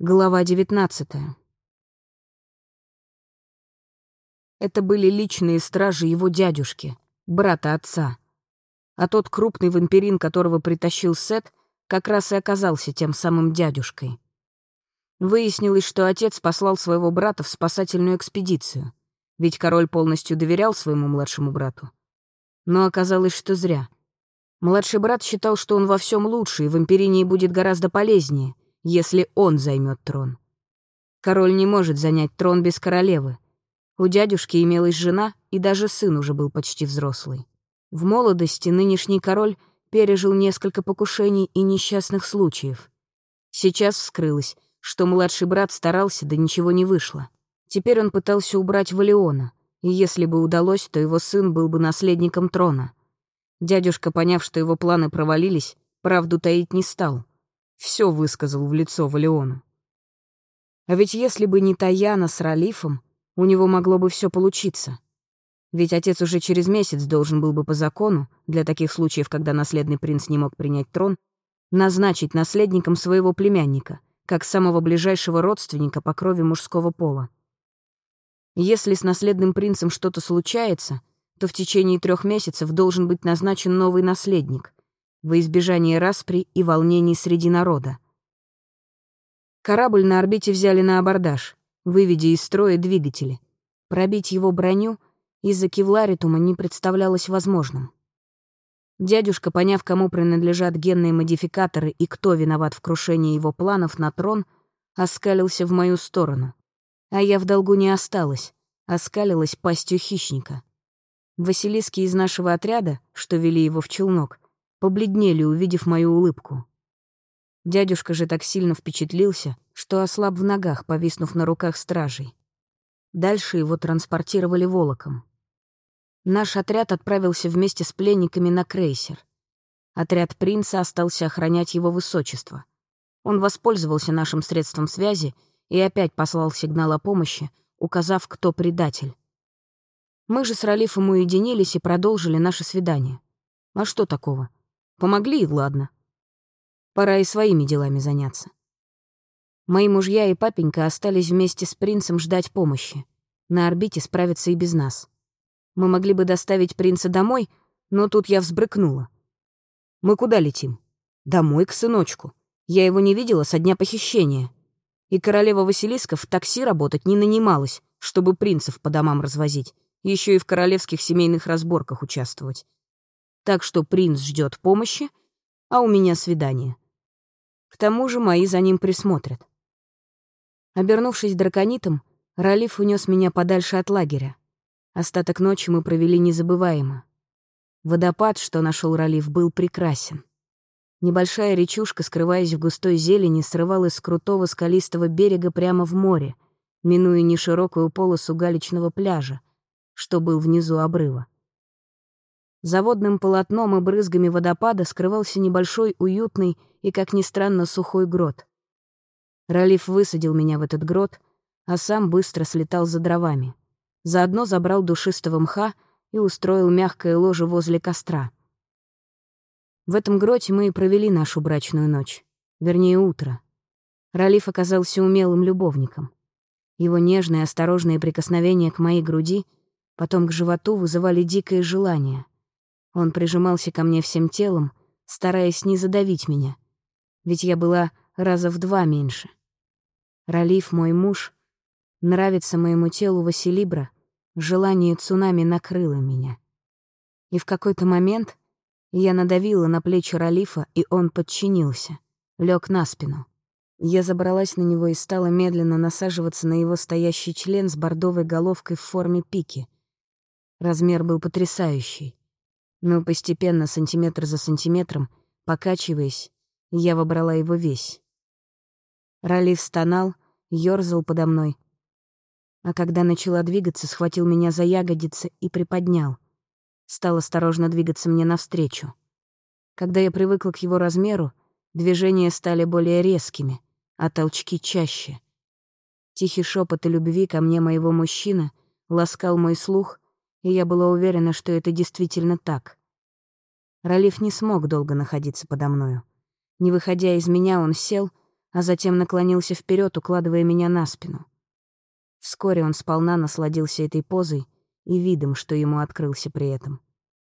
Глава 19 Это были личные стражи его дядюшки, брата отца. А тот крупный вампирин, которого притащил Сет, как раз и оказался тем самым дядюшкой. Выяснилось, что отец послал своего брата в спасательную экспедицию, ведь король полностью доверял своему младшему брату. Но оказалось, что зря. Младший брат считал, что он во всем лучше, и в Империнии будет гораздо полезнее, если он займет трон. Король не может занять трон без королевы. У дядюшки имелась жена, и даже сын уже был почти взрослый. В молодости нынешний король пережил несколько покушений и несчастных случаев. Сейчас вскрылось, что младший брат старался, да ничего не вышло. Теперь он пытался убрать Валиона, и если бы удалось, то его сын был бы наследником трона. Дядюшка, поняв, что его планы провалились, правду таить не стал. Все высказал в лицо Валиону. А ведь если бы не Таяна с Ралифом, у него могло бы все получиться. Ведь отец уже через месяц должен был бы по закону, для таких случаев, когда наследный принц не мог принять трон, назначить наследником своего племянника, как самого ближайшего родственника по крови мужского пола. Если с наследным принцем что-то случается, то в течение трех месяцев должен быть назначен новый наследник, во избежание распри и волнений среди народа. Корабль на орбите взяли на абордаж, выведя из строя двигатели. Пробить его броню из-за кевларитума не представлялось возможным. Дядюшка, поняв, кому принадлежат генные модификаторы и кто виноват в крушении его планов на трон, оскалился в мою сторону. А я в долгу не осталась, оскалилась пастью хищника. Василиски из нашего отряда, что вели его в челнок, побледнели, увидев мою улыбку. Дядюшка же так сильно впечатлился, что ослаб в ногах, повиснув на руках стражей. Дальше его транспортировали волоком. Наш отряд отправился вместе с пленниками на крейсер. Отряд принца остался охранять его высочество. Он воспользовался нашим средством связи и опять послал сигнал о помощи, указав, кто предатель. Мы же с Ралифом уединились и продолжили наше свидание. А что такого? Помогли и ладно. Пора и своими делами заняться. Мои мужья и папенька остались вместе с принцем ждать помощи. На орбите справиться и без нас. Мы могли бы доставить принца домой, но тут я взбрыкнула. Мы куда летим? Домой к сыночку. Я его не видела со дня похищения. И королева Василиска в такси работать не нанималась, чтобы принцев по домам развозить, еще и в королевских семейных разборках участвовать. Так что принц ждет помощи, а у меня свидание. К тому же мои за ним присмотрят. Обернувшись драконитом, Ралиф унес меня подальше от лагеря. Остаток ночи мы провели незабываемо. Водопад, что нашел Ралиф, был прекрасен. Небольшая речушка, скрываясь в густой зелени, срывалась с крутого скалистого берега прямо в море, минуя неширокую полосу галечного пляжа, что был внизу обрыва. За водным полотном и брызгами водопада скрывался небольшой, уютный и, как ни странно, сухой грот. Ралиф высадил меня в этот грот, а сам быстро слетал за дровами. Заодно забрал душистого мха и устроил мягкое ложе возле костра. В этом гроте мы и провели нашу брачную ночь. Вернее, утро. Ралиф оказался умелым любовником. Его нежные, осторожные прикосновения к моей груди, потом к животу вызывали дикое желание. Он прижимался ко мне всем телом, стараясь не задавить меня. Ведь я была раза в два меньше. Ралиф, мой муж, нравится моему телу Василибра, Желание цунами накрыло меня. И в какой-то момент я надавила на плечи Ралифа, и он подчинился, лег на спину. Я забралась на него и стала медленно насаживаться на его стоящий член с бордовой головкой в форме пики. Размер был потрясающий. Но постепенно, сантиметр за сантиметром, покачиваясь, я вобрала его весь. Ралиф стонал, ёрзал подо мной, а когда начала двигаться, схватил меня за ягодицы и приподнял. Стал осторожно двигаться мне навстречу. Когда я привыкла к его размеру, движения стали более резкими, а толчки чаще. Тихий шепот и любви ко мне моего мужчины ласкал мой слух, и я была уверена, что это действительно так. Ралиф не смог долго находиться подо мною. Не выходя из меня, он сел, а затем наклонился вперед, укладывая меня на спину. Вскоре он сполна насладился этой позой и видом, что ему открылся при этом.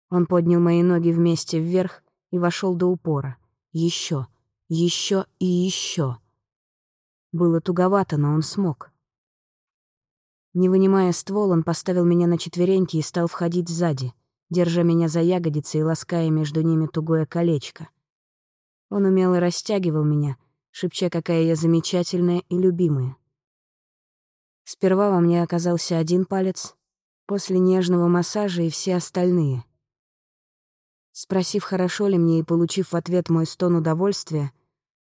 Он поднял мои ноги вместе вверх и вошел до упора. Еще, еще и еще. Было туговато, но он смог. Не вынимая ствол, он поставил меня на четвереньки и стал входить сзади, держа меня за ягодицы и лаская между ними тугое колечко. Он умело растягивал меня, шепча, какая я замечательная и любимая. Сперва во мне оказался один палец, после нежного массажа и все остальные. Спросив, хорошо ли мне, и получив в ответ мой стон удовольствия,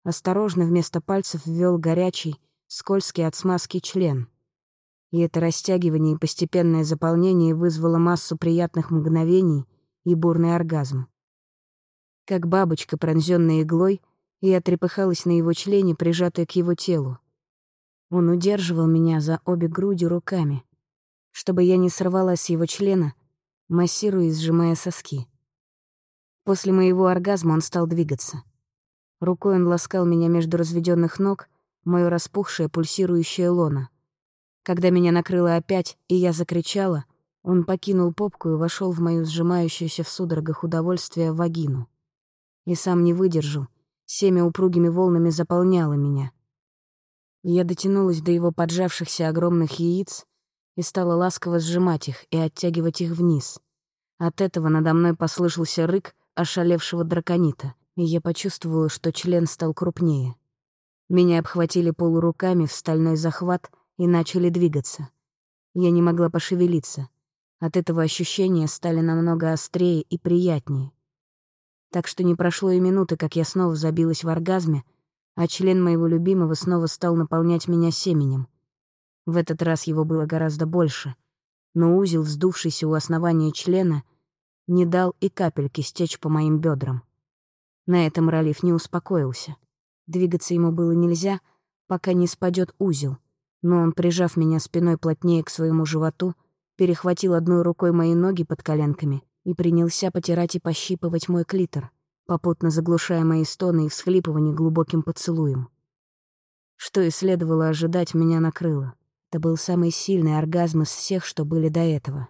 осторожно вместо пальцев ввел горячий, скользкий от смазки член. И это растягивание и постепенное заполнение вызвало массу приятных мгновений и бурный оргазм. Как бабочка, пронзенная иглой, я трепыхалась на его члене, прижатая к его телу. Он удерживал меня за обе груди руками, чтобы я не сорвалась с его члена, массируя и сжимая соски. После моего оргазма он стал двигаться. Рукой он ласкал меня между разведенных ног, мое распухшее пульсирующее лоно. Когда меня накрыло опять, и я закричала, он покинул попку и вошел в мою сжимающуюся в судорогах удовольствие вагину. И сам не выдержал — Семя упругими волнами заполняло меня. Я дотянулась до его поджавшихся огромных яиц и стала ласково сжимать их и оттягивать их вниз. От этого надо мной послышался рык ошалевшего драконита, и я почувствовала, что член стал крупнее. Меня обхватили полуруками в стальной захват и начали двигаться. Я не могла пошевелиться. От этого ощущения стали намного острее и приятнее так что не прошло и минуты, как я снова забилась в оргазме, а член моего любимого снова стал наполнять меня семенем. В этот раз его было гораздо больше, но узел, вздувшийся у основания члена, не дал и капельки стечь по моим бедрам. На этом Ралиф не успокоился. Двигаться ему было нельзя, пока не спадет узел, но он, прижав меня спиной плотнее к своему животу, перехватил одной рукой мои ноги под коленками и принялся потирать и пощипывать мой клитор, попутно заглушая мои стоны и всхлипывания глубоким поцелуем. Что и следовало ожидать, меня накрыло. Это был самый сильный оргазм из всех, что были до этого.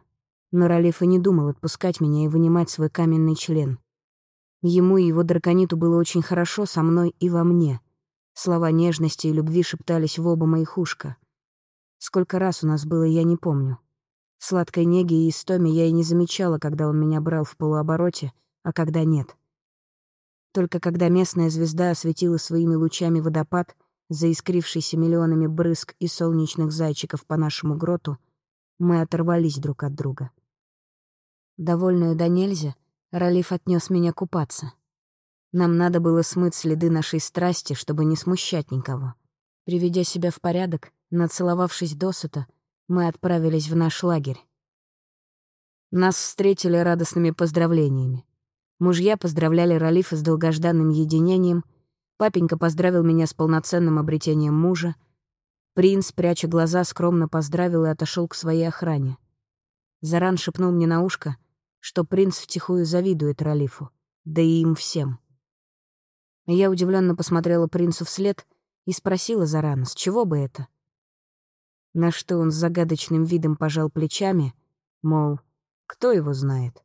Но Ралиф и не думал отпускать меня и вынимать свой каменный член. Ему и его дракониту было очень хорошо со мной и во мне. Слова нежности и любви шептались в оба моих ушка. Сколько раз у нас было, я не помню. Сладкой неги и истоме я и не замечала, когда он меня брал в полуобороте, а когда нет. Только когда местная звезда осветила своими лучами водопад, заискрившийся миллионами брызг и солнечных зайчиков по нашему гроту, мы оторвались друг от друга. Довольную до нельзя, Ралиф отнес меня купаться. Нам надо было смыть следы нашей страсти, чтобы не смущать никого. Приведя себя в порядок, нацеловавшись досыта, мы отправились в наш лагерь. Нас встретили радостными поздравлениями. Мужья поздравляли Ралифа с долгожданным единением, папенька поздравил меня с полноценным обретением мужа, принц, пряча глаза, скромно поздравил и отошел к своей охране. Заран шепнул мне на ушко, что принц втихую завидует Ралифу, да и им всем. Я удивленно посмотрела принцу вслед и спросила Зарана, с чего бы это — на что он с загадочным видом пожал плечами, мол, кто его знает.